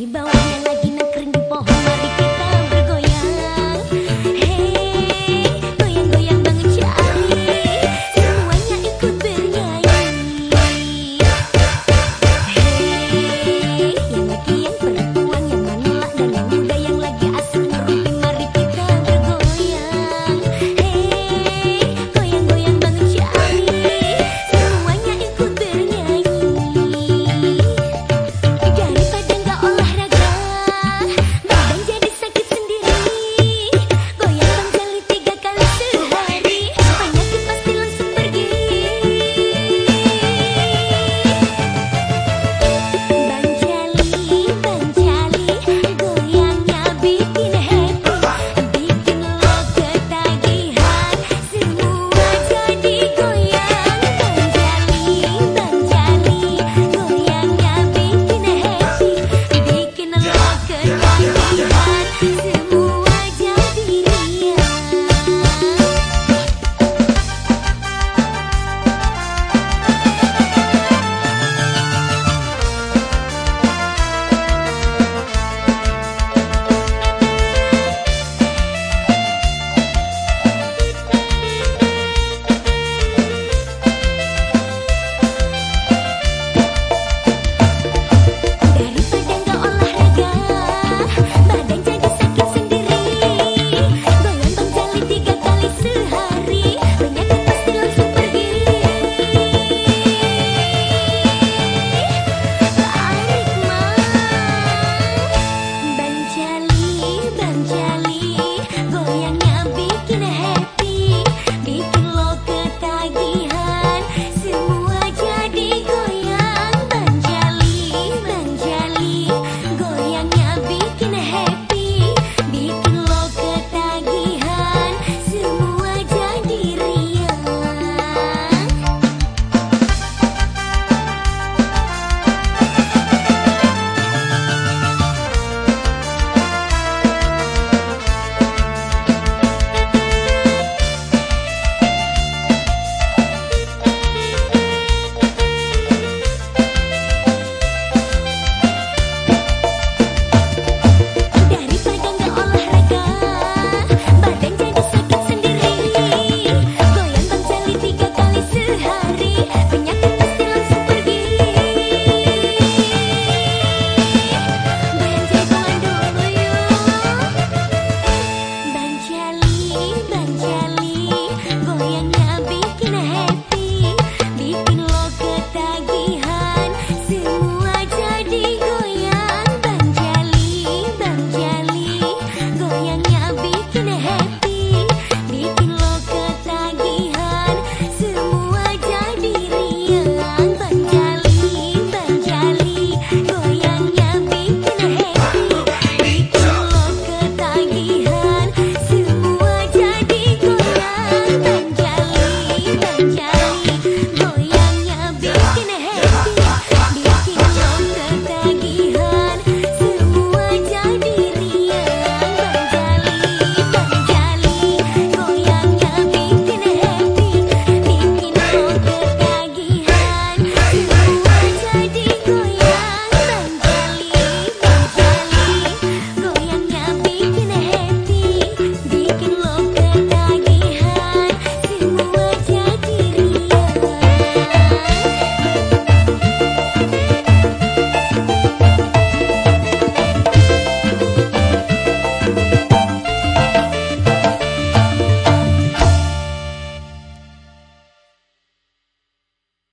You know.